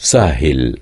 سهل.